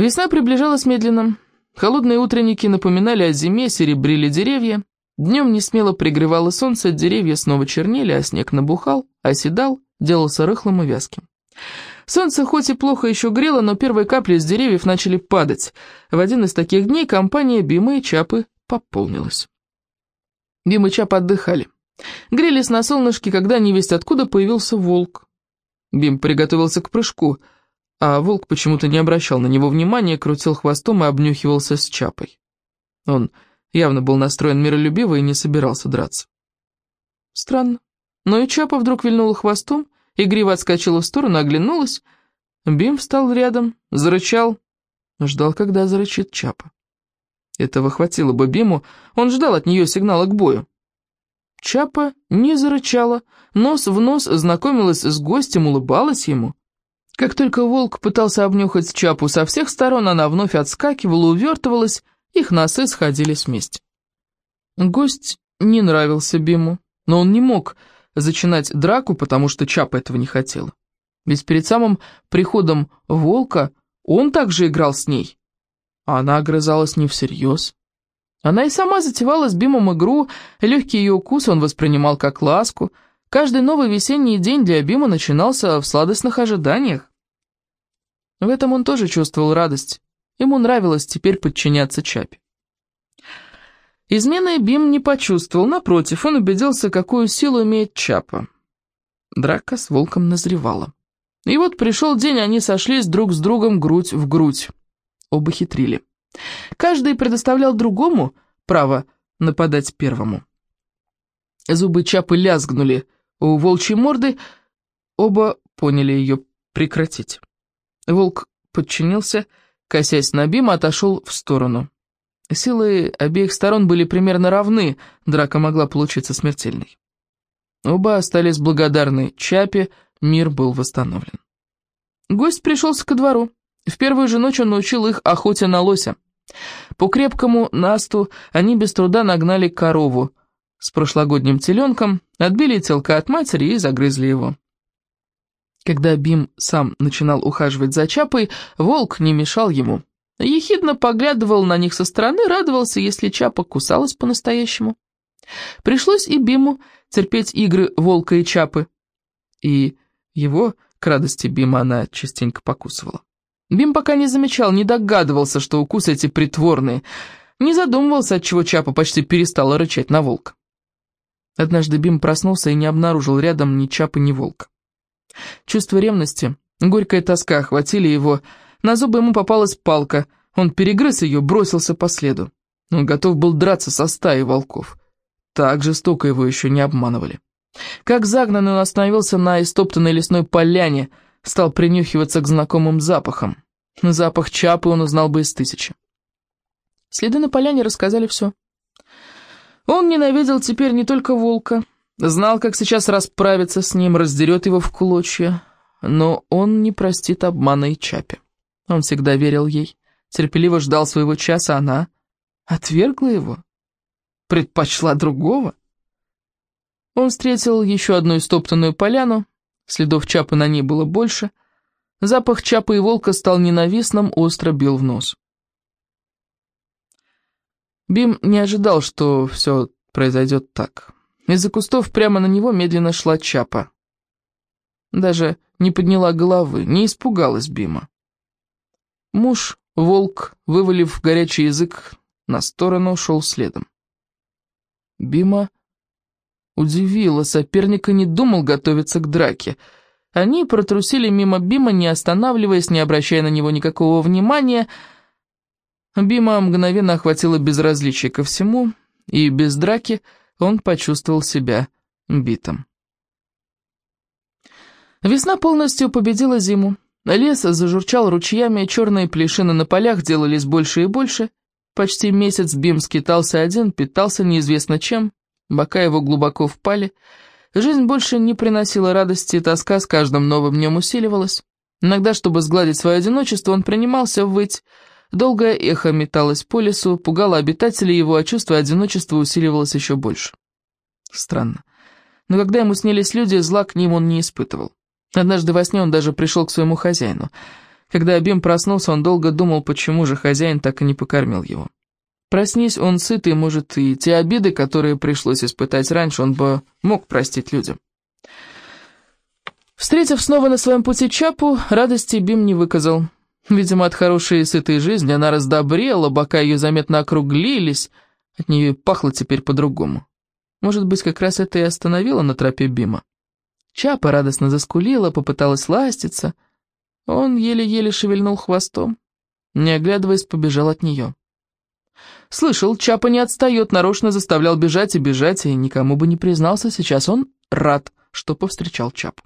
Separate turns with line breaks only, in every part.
Весна приближалась медленно. Холодные утренники напоминали о зиме, серебрили деревья. Днем не смело пригревало солнце, деревья снова чернели, а снег набухал, оседал, делался рыхлым и вязким. Солнце хоть и плохо еще грело, но первые капли с деревьев начали падать. В один из таких дней компания Бимы и Чапы пополнилась. Бим и Чап отдыхали. Грелись на солнышке, когда невесть откуда появился волк. Бим приготовился к прыжку, а волк почему-то не обращал на него внимания, крутил хвостом и обнюхивался с Чапой. Он явно был настроен миролюбиво и не собирался драться. Странно. Но и Чапа вдруг вильнула хвостом, игриво отскочила в сторону, оглянулась. Бим встал рядом, зарычал, ждал, когда зарычит Чапа. Этого хватило бы Биму, он ждал от нее сигнала к бою. Чапа не зарычала, нос в нос знакомилась с гостем, улыбалась ему. Как только волк пытался обнюхать Чапу со всех сторон, она вновь отскакивала, увертывалась, их носы сходились вместе. Гость не нравился Биму, но он не мог зачинать драку, потому что Чапа этого не хотела. Ведь перед самым приходом волка он также играл с ней. А она огрызалась не всерьез. Она и сама затевала с Бимом игру, легкий ее укус он воспринимал как ласку. Каждый новый весенний день для Бима начинался в сладостных ожиданиях. В этом он тоже чувствовал радость. Ему нравилось теперь подчиняться Чапе. Измены Бим не почувствовал, напротив, он убедился, какую силу имеет Чапа. Драка с волком назревала. И вот пришел день, они сошлись друг с другом грудь в грудь. Оба хитрили. Каждый предоставлял другому право нападать первому. Зубы Чапы лязгнули у волчьей морды, оба поняли ее прекратить. Волк подчинился, косясь на Бима, отошел в сторону. Силы обеих сторон были примерно равны, драка могла получиться смертельной. Оба остались благодарны Чапе, мир был восстановлен. Гость пришелся ко двору. В первую же ночь он научил их охоте на лося. По крепкому насту они без труда нагнали корову с прошлогодним теленком, отбили телка от матери и загрызли его. Когда Бим сам начинал ухаживать за Чапой, волк не мешал ему. Ехидно поглядывал на них со стороны, радовался, если Чапа кусалась по-настоящему. Пришлось и Биму терпеть игры волка и Чапы. И его, к радости Бима, она частенько покусывала. Бим пока не замечал, не догадывался, что укусы эти притворные, не задумывался, отчего Чапа почти перестала рычать на волка. Однажды Бим проснулся и не обнаружил рядом ни Чапы, ни волка. Чувство ревности, горькая тоска охватили его, на зубы ему попалась палка, он перегрыз ее, бросился по следу. Он готов был драться со стаей волков. Так жестоко его еще не обманывали. Как загнанный он остановился на истоптанной лесной поляне, стал принюхиваться к знакомым запахам. Запах чапы он узнал бы из тысячи. Следы на поляне рассказали все. Он ненавидел теперь не только волка, знал, как сейчас расправиться с ним, раздерет его в клочья, но он не простит обмана и чапе. Он всегда верил ей, терпеливо ждал своего часа, она отвергла его, предпочла другого. Он встретил еще одну истоптанную поляну, следов чапы на ней было больше, запах чапы и волка стал ненавистным, остро бил в нос. Бим не ожидал, что все произойдет так. Из-за кустов прямо на него медленно шла чапа. Даже не подняла головы, не испугалась Бима. Муж, волк, вывалив горячий язык на сторону, шел следом. Бима удивила, соперника не думал готовиться к драке. Они протрусили мимо Бима, не останавливаясь, не обращая на него никакого внимания. Бима мгновенно охватило безразличие ко всему, и без драки он почувствовал себя битым. Весна полностью победила зиму. Лес зажурчал ручьями, черные плешины на полях делались больше и больше. Почти месяц Бим скитался один, питался неизвестно чем, бока его глубоко впали. Жизнь больше не приносила радости, тоска с каждым новым днем усиливалась. Иногда, чтобы сгладить свое одиночество, он принимался выть. Долгое эхо металось по лесу, пугало обитателей его, а чувство одиночества усиливалось еще больше. Странно. Но когда ему снились люди, зла к ним он не испытывал. Однажды во сне он даже пришел к своему хозяину. Когда Бим проснулся, он долго думал, почему же хозяин так и не покормил его. Проснись он сытый, может, и те обиды, которые пришлось испытать раньше, он бы мог простить людям. Встретив снова на своем пути Чапу, радости Бим не выказал. Видимо, от хорошей и сытой жизни она раздобрела, бока ее заметно округлились, от нее пахло теперь по-другому. Может быть, как раз это и остановило на тропе Бима. Чапа радостно заскулила, попыталась ластиться. Он еле-еле шевельнул хвостом. Не оглядываясь, побежал от нее. Слышал, Чапа не отстает, нарочно заставлял бежать и бежать, и никому бы не признался, сейчас он рад, что повстречал Чапу.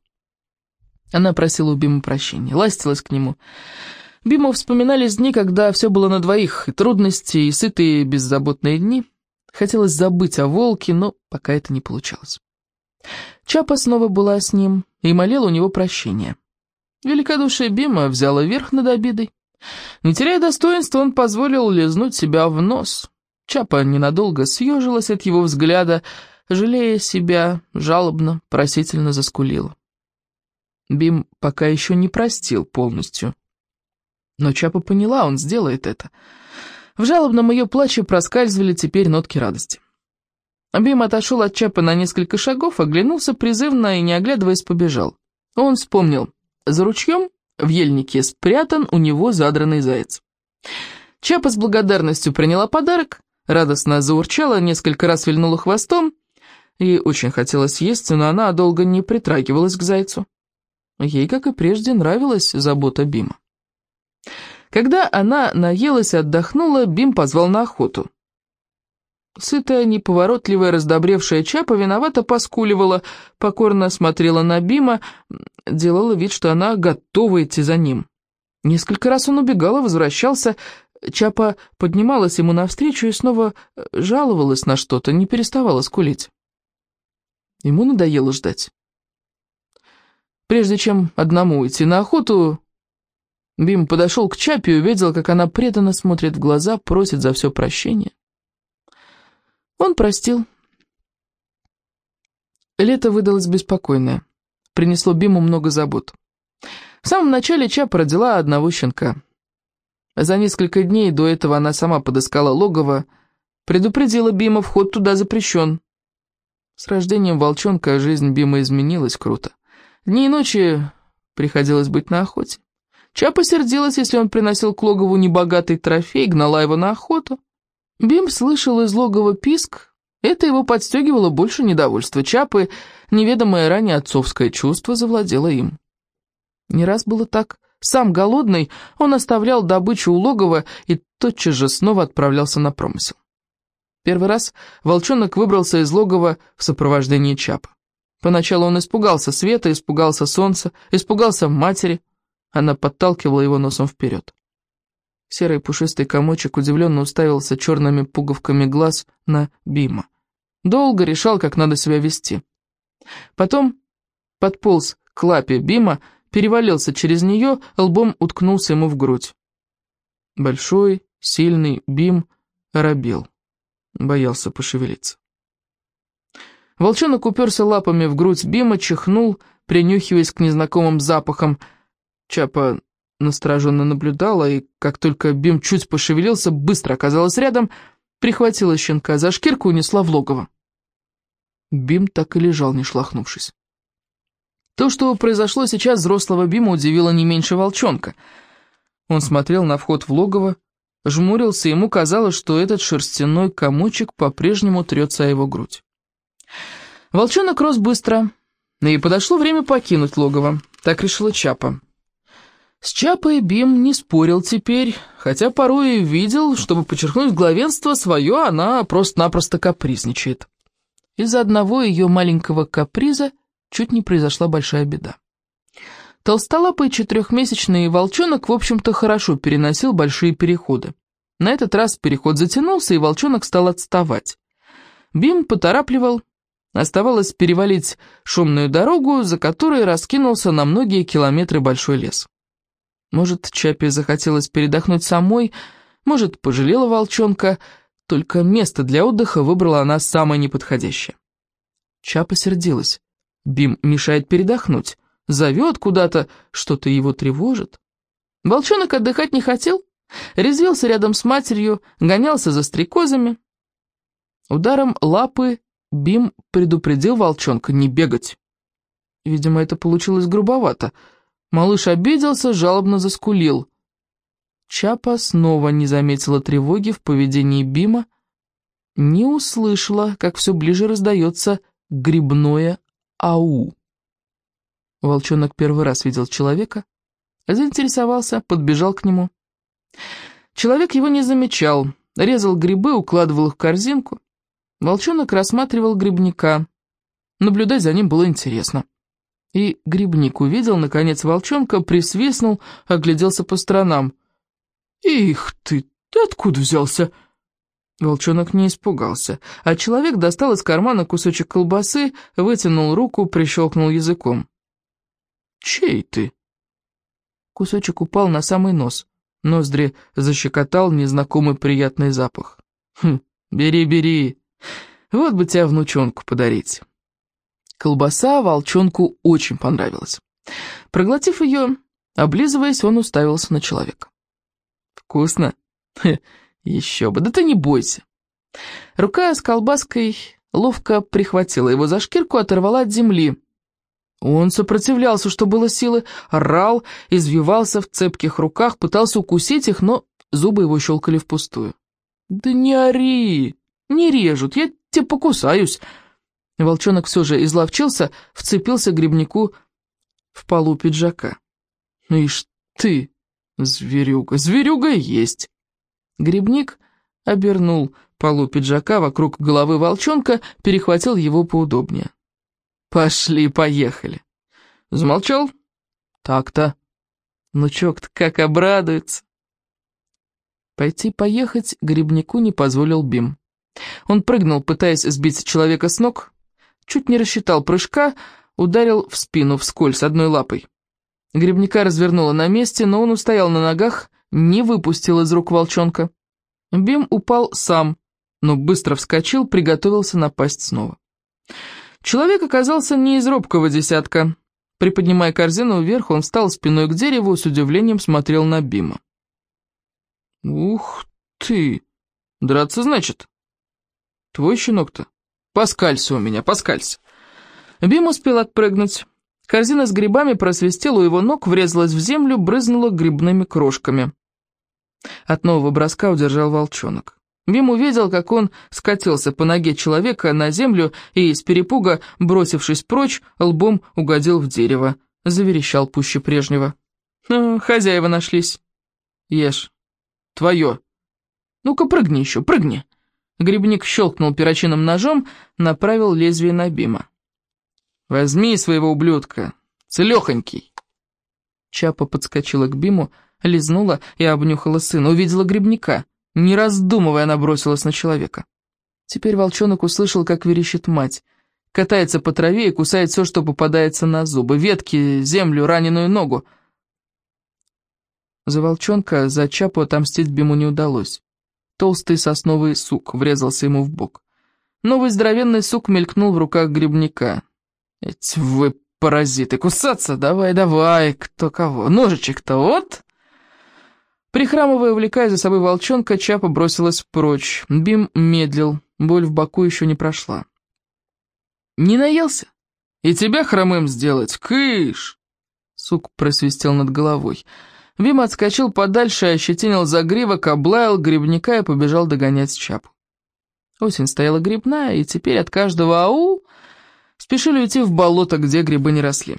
Она просила у Бима прощения, ластилась к нему. Биму вспоминались дни, когда все было на двоих, и трудности, и сытые беззаботные дни. Хотелось забыть о волке, но пока это не получалось. Чапа снова была с ним и молила у него прощения. Великодушие Бима взяло верх над обидой. Не теряя достоинства, он позволил лизнуть себя в нос. Чапа ненадолго съежилась от его взгляда, жалея себя, жалобно, просительно заскулила. Бим пока еще не простил полностью. Но Чапа поняла, он сделает это. В жалобном ее плаче проскальзывали теперь нотки радости. Бим отошел от Чапа на несколько шагов, оглянулся призывно и, не оглядываясь, побежал. Он вспомнил, за ручьем в ельнике спрятан у него задранный заяц. Чапа с благодарностью приняла подарок, радостно заурчала, несколько раз вильнула хвостом, и очень хотелось есть, но она долго не притрагивалась к зайцу. Ей, как и прежде, нравилась забота Бима. Когда она наелась и отдохнула, Бим позвал на охоту. Сытая, неповоротливая, раздобревшая Чапа виновато поскуливала, покорно смотрела на Бима, делала вид, что она готова идти за ним. Несколько раз он убегал и возвращался. Чапа поднималась ему навстречу и снова жаловалась на что-то, не переставала скулить. Ему надоело ждать. Прежде чем одному идти на охоту, Бим подошел к Чапе и увидел, как она преданно смотрит в глаза, просит за все прощения. Он простил. Лето выдалось беспокойное. Принесло Биму много забот. В самом начале Чапа родила одного щенка. За несколько дней до этого она сама подыскала логово, предупредила Бима, вход туда запрещен. С рождением волчонка жизнь Бима изменилась круто. Дни и ночи приходилось быть на охоте. Чапа сердилась, если он приносил к логову небогатый трофей, гнала его на охоту. Бим слышал из логова писк, это его подстегивало больше недовольства Чапы, неведомое ранее отцовское чувство завладело им. Не раз было так. Сам голодный, он оставлял добычу у логова и тотчас же снова отправлялся на промысел. Первый раз волчонок выбрался из логова в сопровождении Чапа. Поначалу он испугался света, испугался солнца, испугался матери. Она подталкивала его носом вперед. Серый пушистый комочек удивленно уставился черными пуговками глаз на Бима. Долго решал, как надо себя вести. Потом подполз к лапе Бима, перевалился через нее, лбом уткнулся ему в грудь. Большой, сильный Бим оробел, боялся пошевелиться. Волчонок уперся лапами в грудь Бима, чихнул, принюхиваясь к незнакомым запахам. Чапа настороженно наблюдала, и как только Бим чуть пошевелился, быстро оказалась рядом, прихватила щенка за шкирку и унесла в логово. Бим так и лежал, не шлахнувшись. То, что произошло сейчас, взрослого Бима удивило не меньше волчонка. Он смотрел на вход в логово, жмурился, и ему казалось, что этот шерстяной комочек по-прежнему трется о его грудь. Волчонок рос быстро, и подошло время покинуть логово. Так решила Чапа. С Чапой Бим не спорил теперь, хотя порой и видел, чтобы подчеркнуть главенство свое, она просто-напросто капризничает. Из-за одного ее маленького каприза чуть не произошла большая беда. Толстолапый четырехмесячный волчонок, в общем-то, хорошо переносил большие переходы. На этот раз переход затянулся, и волчонок стал отставать. Бим поторапливал, Оставалось перевалить шумную дорогу, за которой раскинулся на многие километры большой лес. Может, Чапе захотелось передохнуть самой, может, пожалела волчонка, только место для отдыха выбрала она самое неподходящее. Чапа сердилась. Бим мешает передохнуть, зовет куда-то, что-то его тревожит. Волчонок отдыхать не хотел, резвился рядом с матерью, гонялся за стрекозами. Ударом лапы Бим предупредил волчонка не бегать. Видимо, это получилось грубовато. Малыш обиделся, жалобно заскулил. Чапа снова не заметила тревоги в поведении Бима, не услышала, как все ближе раздается грибное «ау». Волчонок первый раз видел человека, заинтересовался, подбежал к нему. Человек его не замечал, резал грибы, укладывал их в корзинку. Волчонок рассматривал грибника. Наблюдать за ним было интересно. И грибник увидел, наконец, волчонка, присвистнул, огляделся по сторонам. «Их ты, ты откуда взялся?» Волчонок не испугался, а человек достал из кармана кусочек колбасы, вытянул руку, прищелкнул языком. «Чей ты?» Кусочек упал на самый нос. Ноздри защекотал незнакомый приятный запах. «Хм, бери, бери. Вот бы тебя внучонку подарить». Колбаса волчонку очень понравилась. Проглотив ее, облизываясь, он уставился на человека. «Вкусно?» «Еще бы, да ты не бойся». Рука с колбаской ловко прихватила его за шкирку, оторвала от земли. Он сопротивлялся, что было силы, орал, извивался в цепких руках, пытался укусить их, но зубы его щелкали впустую. «Да не ори, не режут, я тебе покусаюсь». Волчонок все же изловчился, вцепился грибнику в полу пиджака. «Ну ишь ты, зверюга, зверюга есть!» Грибник обернул полу пиджака вокруг головы волчонка, перехватил его поудобнее. «Пошли, поехали!» Замолчал? «Так-то. Внучок-то как обрадуется!» Пойти поехать грибнику не позволил Бим. Он прыгнул, пытаясь сбить человека с ног, чуть не рассчитал прыжка, ударил в спину вскользь одной лапой. Грибника развернуло на месте, но он устоял на ногах, не выпустил из рук волчонка. Бим упал сам, но быстро вскочил, приготовился напасть снова. Человек оказался не из робкого десятка. Приподнимая корзину вверх, он встал спиной к дереву с удивлением смотрел на Бима. «Ух ты! Драться, значит? Твой щенок-то? Поскалься у меня, поскалься!» Бим успел отпрыгнуть. Корзина с грибами просвистела у его ног, врезалась в землю, брызнула грибными крошками. От нового броска удержал волчонок. Бим увидел, как он скатился по ноге человека на землю и, с перепуга, бросившись прочь, лбом угодил в дерево. Заверещал пуще прежнего. «Ну, хозяева нашлись. Ешь. Твое. Ну-ка, прыгни еще, прыгни!» Грибник щелкнул перочинным ножом, направил лезвие на Бима. «Возьми своего ублюдка, целехонький!» Чапа подскочила к Биму, лизнула и обнюхала сына, увидела грибника. Не раздумывая, она бросилась на человека. Теперь волчонок услышал, как верещит мать. Катается по траве и кусает все, что попадается на зубы. Ветки, землю, раненую ногу. За волчонка, за Чапу отомстить Биму не удалось. Толстый сосновый сук врезался ему в бок. Новый здоровенный сук мелькнул в руках грибника. «Эти вы паразиты, кусаться? Давай, давай, кто кого? Ножичек-то вот!» Прихрамывая, увлекая за собой волчонка, Чапа бросилась прочь. Бим медлил, боль в боку еще не прошла. «Не наелся? И тебя хромым сделать? Кыш!» Сук просвистел над головой. Бим отскочил подальше, ощетинил загривок, облаял грибника и побежал догонять Чапу. Осень стояла грибная, и теперь от каждого «ау» спешили уйти в болото, где грибы не росли.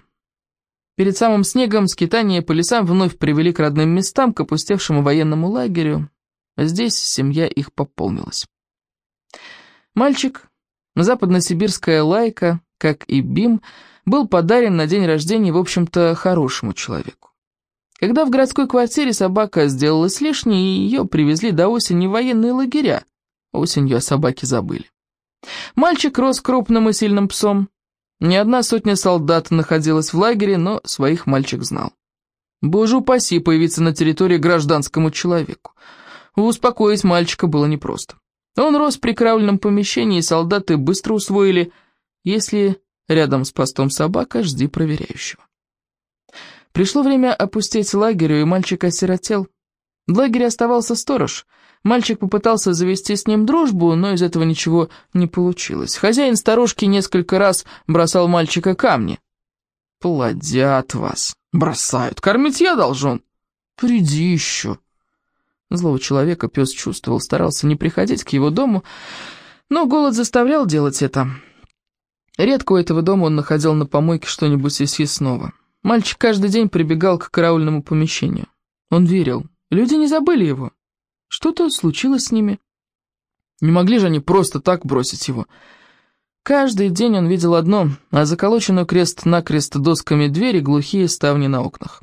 Перед самым снегом скитания по лесам вновь привели к родным местам, к опустевшему военному лагерю. Здесь семья их пополнилась. Мальчик, западносибирская лайка, как и Бим, был подарен на день рождения, в общем-то, хорошему человеку. Когда в городской квартире собака сделалась лишней, ее привезли до осени в военные лагеря. Осенью о собаке забыли. Мальчик рос крупным и сильным псом, не одна сотня солдат находилась в лагере, но своих мальчик знал. Боже упаси появиться на территории гражданскому человеку. Успокоить мальчика было непросто. Он рос в прикравленном помещении, и солдаты быстро усвоили, если рядом с постом собака, жди проверяющего. Пришло время опустить лагерю, и мальчик осиротел. В лагере оставался сторож. Мальчик попытался завести с ним дружбу, но из этого ничего не получилось. Хозяин сторожки несколько раз бросал мальчика камни. «Плодят вас, бросают, кормить я должен. Приди еще». Злого человека пес чувствовал, старался не приходить к его дому, но голод заставлял делать это. Редко у этого дома он находил на помойке что-нибудь из съестного. Мальчик каждый день прибегал к караульному помещению. Он верил. Люди не забыли его. Что-то случилось с ними. Не могли же они просто так бросить его. Каждый день он видел одно, а заколоченную крест-накрест досками двери глухие ставни на окнах.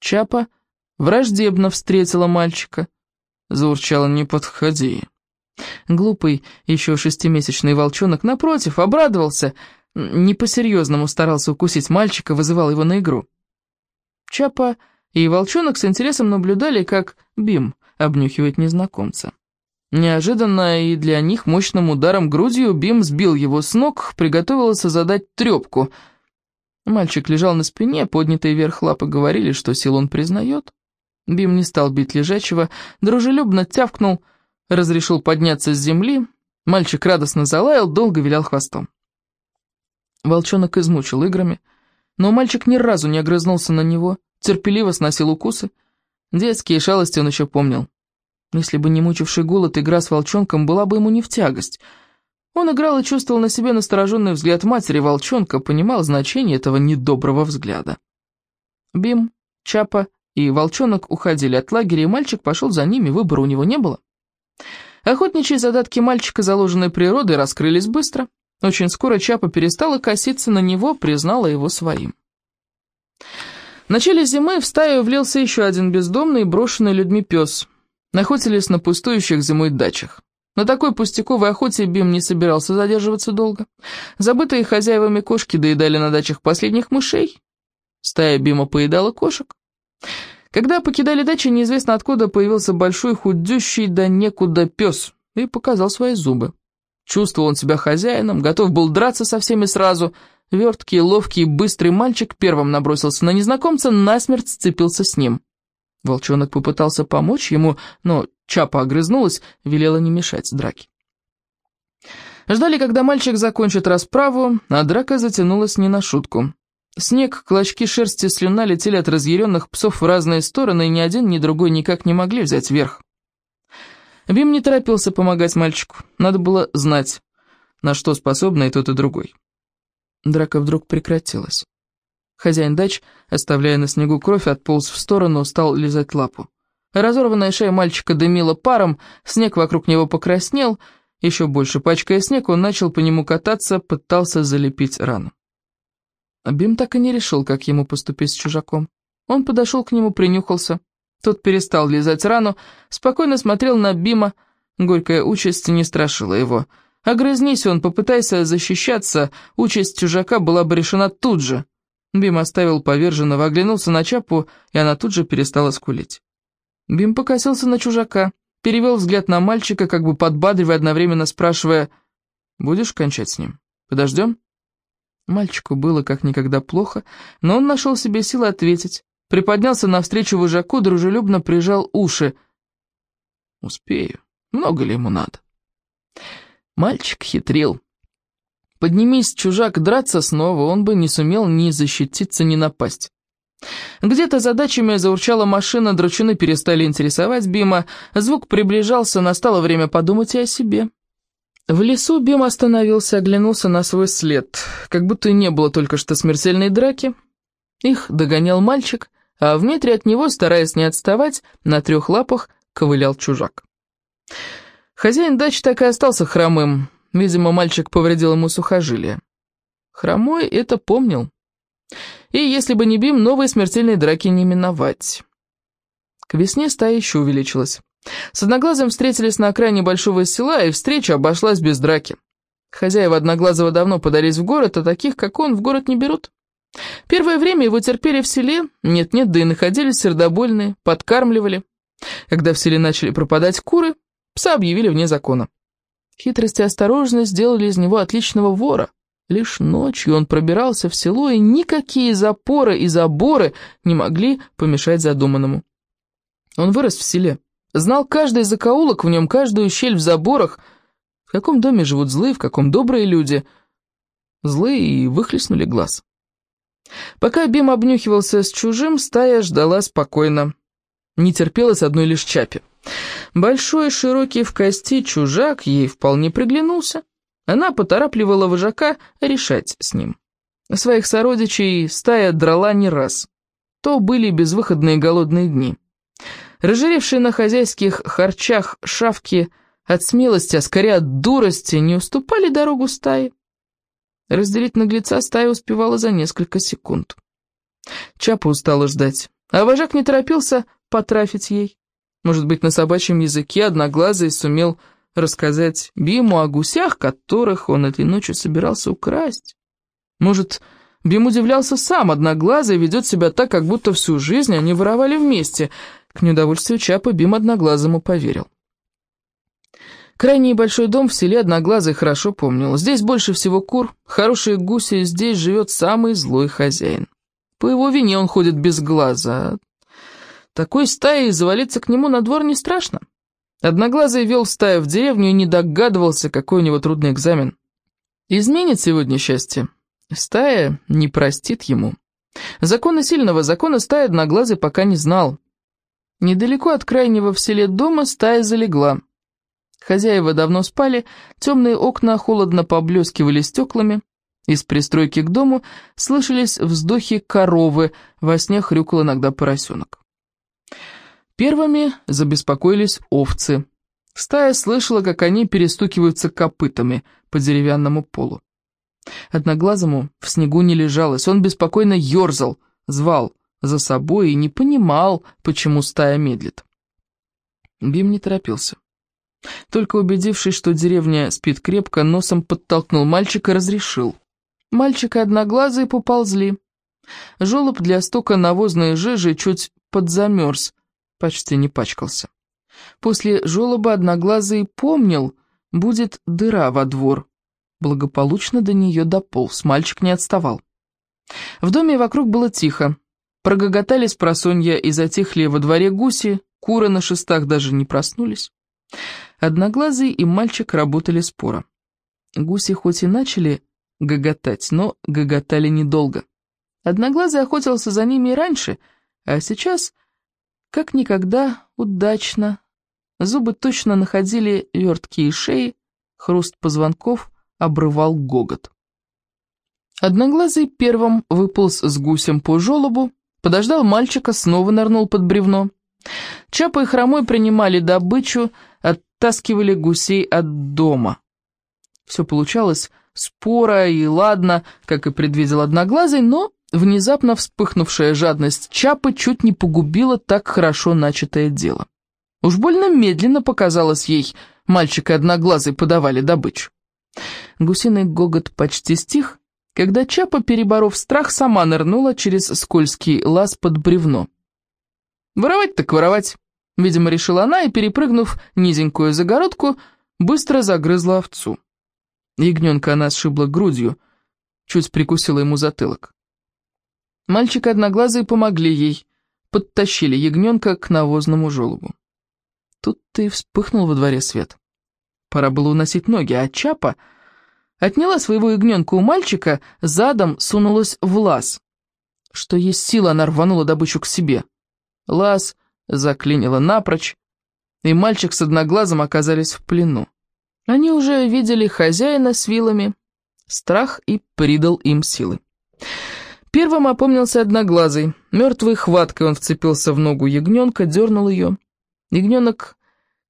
Чапа враждебно встретила мальчика. Заурчала «Не подходи». Глупый, еще шестимесячный волчонок, напротив, обрадовался — не по-серьезному старался укусить мальчика, вызывал его на игру. Чапа и волчонок с интересом наблюдали, как Бим обнюхивает незнакомца. Неожиданно и для них мощным ударом грудью Бим сбил его с ног, приготовился задать трепку. Мальчик лежал на спине, поднятые вверх лапы говорили, что сил он признает. Бим не стал бить лежачего, дружелюбно тявкнул, разрешил подняться с земли. Мальчик радостно залаял, долго вилял хвостом. Волчонок измучил играми, но мальчик ни разу не огрызнулся на него, терпеливо сносил укусы. Детские шалости он еще помнил. Если бы не мучивший голод, игра с волчонком была бы ему не в тягость. Он играл и чувствовал на себе настороженный взгляд матери волчонка, понимал значение этого недоброго взгляда. Бим, Чапа и волчонок уходили от лагеря, и мальчик пошел за ними, выбора у него не было. Охотничьи задатки мальчика, заложенной природой, раскрылись быстро. Очень скоро Чапа перестала коситься на него, признала его своим. В начале зимы в стаю влился еще один бездомный, брошенный людьми пес. Охотились на пустующих зимой дачах. На такой пустяковой охоте Бим не собирался задерживаться долго. Забытые хозяевами кошки доедали на дачах последних мышей. Стая Бима поедала кошек. Когда покидали дачи, неизвестно откуда появился большой худющий да некуда пес и показал свои зубы. Чувствовал он себя хозяином, готов был драться со всеми сразу. Верткий, ловкий, быстрый мальчик первым набросился на незнакомца, насмерть сцепился с ним. Волчонок попытался помочь ему, но Чапа огрызнулась, велела не мешать драке. Ждали, когда мальчик закончит расправу, а драка затянулась не на шутку. Снег, клочки шерсти, слюна летели от разъяренных псов в разные стороны, и ни один, ни другой никак не могли взять верх. Бим не торопился помогать мальчику. Надо было знать, на что способны и тот, и другой. Драка вдруг прекратилась. Хозяин дач, оставляя на снегу кровь, отполз в сторону, стал лизать лапу. Разорванная шея мальчика дымила паром, снег вокруг него покраснел, еще больше пачкая снег, он начал по нему кататься, пытался залепить рану. Бим так и не решил, как ему поступить с чужаком. Он подошел к нему, принюхался. Тот перестал лизать рану, спокойно смотрел на Бима. Горькая участь не страшила его. Огрызнись он, попытайся защищаться, участь чужака была бы решена тут же. Бим оставил поверженного, оглянулся на Чапу, и она тут же перестала скулить. Бим покосился на чужака, перевел взгляд на мальчика, как бы подбадривая, одновременно спрашивая, «Будешь кончать с ним? Подождем?» Мальчику было как никогда плохо, но он нашел себе силы ответить. Приподнялся навстречу вожаку, дружелюбно прижал уши. «Успею. Много ли ему надо?» Мальчик хитрил. Поднимись, чужак, драться снова, он бы не сумел ни защититься, ни напасть. Где-то за дачами заурчала машина, дручины перестали интересовать Бима, звук приближался, настало время подумать и о себе. В лесу Бим остановился, оглянулся на свой след, как будто и не было только что смертельной драки. Их догонял мальчик, а в метре от него, стараясь не отставать, на трех лапах ковылял чужак. Хозяин дачи так и остался хромым. Видимо, мальчик повредил ему сухожилие. Хромой это помнил. И если бы не Бим, новой смертельной драки не миновать. К весне стая еще увеличилась. С Одноглазым встретились на окраине большого села, и встреча обошлась без драки. Хозяева Одноглазого давно подались в город, а таких, как он, в город не берут. Первое время его терпели в селе, нет-нет, да и находились сердобольные, подкармливали. Когда в селе начали пропадать куры, пса объявили вне закона. Хитрость и осторожность сделали из него отличного вора. Лишь ночью он пробирался в село, и никакие запоры и заборы не могли помешать задуманному. Он вырос в селе, знал каждый закоулок в нем, каждую щель в заборах, в каком доме живут злые, в каком добрые люди. Злые и выхлестнули глаз. Пока Бим обнюхивался с чужим, стая ждала спокойно. Не терпелось одной лишь чапе. Большой, широкий в кости чужак ей вполне приглянулся. Она поторапливала вожака решать с ним. Своих сородичей стая драла не раз. То были безвыходные голодные дни. Разжиревшие на хозяйских харчах шавки от смелости, а скорее от дурости, не уступали дорогу стаи. Разделить наглеца стая успевала за несколько секунд. Чапа устала ждать, а вожак не торопился потрафить ей. Может быть, на собачьем языке одноглазый сумел рассказать Биму о гусях, которых он этой ночью собирался украсть. Может, Бим удивлялся сам, одноглазый ведет себя так, как будто всю жизнь они воровали вместе. К неудовольствию Чапа Бим одноглазому поверил. Крайний большой дом в селе Одноглазый хорошо помнил. Здесь больше всего кур, хорошие гуси, здесь живет самый злой хозяин. По его вине он ходит без глаза. Такой стаей завалиться к нему на двор не страшно. Одноглазый вел стаю в деревню и не догадывался, какой у него трудный экзамен. Изменит сегодня счастье. Стая не простит ему. Закона сильного, закона стаи Одноглазый пока не знал. Недалеко от крайнего в селе дома стая залегла. Хозяева давно спали, темные окна холодно поблескивали стеклами. Из пристройки к дому слышались вздохи коровы, во сне хрюкал иногда поросенок. Первыми забеспокоились овцы. Стая слышала, как они перестукиваются копытами по деревянному полу. Одноглазому в снегу не лежалось, он беспокойно ерзал, звал за собой и не понимал, почему стая медлит. Бим не торопился. Только убедившись, что деревня спит крепко, носом подтолкнул мальчика разрешил. Мальчик и одноглазые поползли. Жолоб для стока навозной жижи чуть подзамерз, почти не пачкался. После жолоба одноглазый помнил, будет дыра во двор. Благополучно до нее дополз, мальчик не отставал. В доме вокруг было тихо. Прогоготались просонья и затихли во дворе гуси, куры на шестах даже не проснулись. Одноглазый и мальчик работали споро. Гуси хоть и начали гоготать, но гоготали недолго. Одноглазый охотился за ними и раньше, а сейчас как никогда удачно. Зубы точно находили верткие шеи, хруст позвонков обрывал гогот. Одноглазый первым выполз с гусем по желобу, подождал мальчика, снова нырнул под бревно. Чапа и Хромой принимали добычу, оттаскивали гусей от дома. Все получалось споро и ладно, как и предвидел Одноглазый, но Внезапно вспыхнувшая жадность Чапы чуть не погубила так хорошо начатое дело. Уж больно медленно показалось ей, мальчик и одноглазый подавали добычу. Гусиный гогот почти стих, когда Чапа, переборов страх, сама нырнула через скользкий лаз под бревно. «Воровать так воровать», — видимо, решила она, и, перепрыгнув низенькую загородку, быстро загрызла овцу. Ягненка она сшибла грудью, чуть прикусила ему затылок. Мальчик одноглазые помогли ей, подтащили ягненка к навозному желобу. Тут ты вспыхнул во дворе свет. Пора было уносить ноги, а Чапа отняла своего ягненка у мальчика, задом сунулась в лаз. Что есть сила, она рванула добычу к себе. Лаз заклинила напрочь, и мальчик с одноглазым оказались в плену. Они уже видели хозяина с вилами. Страх и придал им силы. Первым опомнился одноглазый. Мертвой хваткой он вцепился в ногу ягненка, дернул ее. Ягненок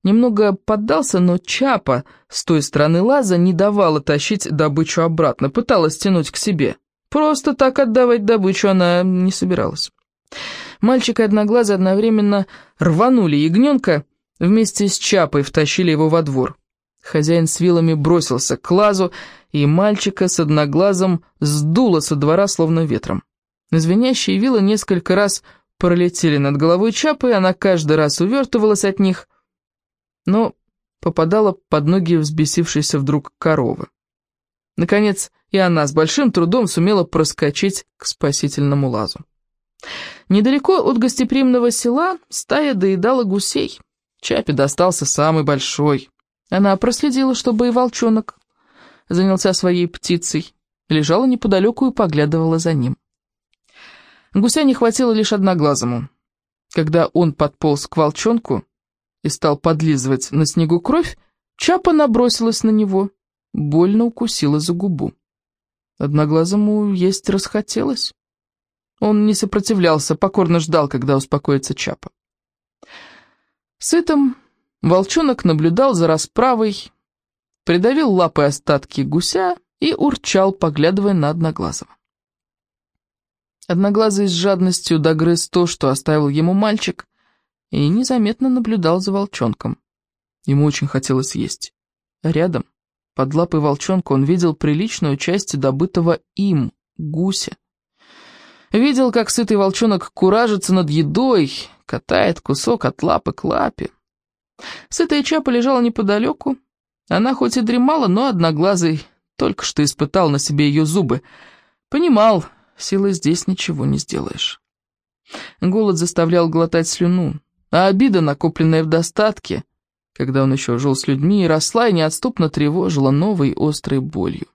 немного поддался, но Чапа с той стороны лаза не давала тащить добычу обратно, пыталась тянуть к себе. Просто так отдавать добычу она не собиралась. Мальчик и одноглазый одновременно рванули ягненка, вместе с Чапой втащили его во двор. Хозяин с вилами бросился к лазу, и мальчика с одноглазом сдуло со двора словно ветром. Звенящие вилы несколько раз пролетели над головой Чапы, она каждый раз увертывалась от них, но попадала под ноги взбесившейся вдруг коровы. Наконец, и она с большим трудом сумела проскочить к спасительному лазу. Недалеко от гостеприимного села стая доедала гусей. Чапе достался самый большой. Она проследила, чтобы и волчонок занялся своей птицей, лежала неподалеку и поглядывала за ним. Гуся не хватило лишь одноглазому. Когда он подполз к волчонку и стал подлизывать на снегу кровь, Чапа набросилась на него, больно укусила за губу. Одноглазому есть расхотелось. Он не сопротивлялся, покорно ждал, когда успокоится Чапа. Сытым волчонок наблюдал за расправой, придавил лапой остатки гуся и урчал, поглядывая на Одноглазого. Одноглазый с жадностью догрыз то, что оставил ему мальчик, и незаметно наблюдал за волчонком. Ему очень хотелось есть. Рядом, под лапой волчонка, он видел приличную часть добытого им, гуся. Видел, как сытый волчонок куражится над едой, катает кусок от лапы к лапе. Сытая чапа лежала неподалеку. Она хоть и дремала, но одноглазый только что испытал на себе ее зубы. Понимал, силой здесь ничего не сделаешь. Голод заставлял глотать слюну, а обида, накопленная в достатке, когда он еще жил с людьми, росла и неотступно тревожила новой острой болью.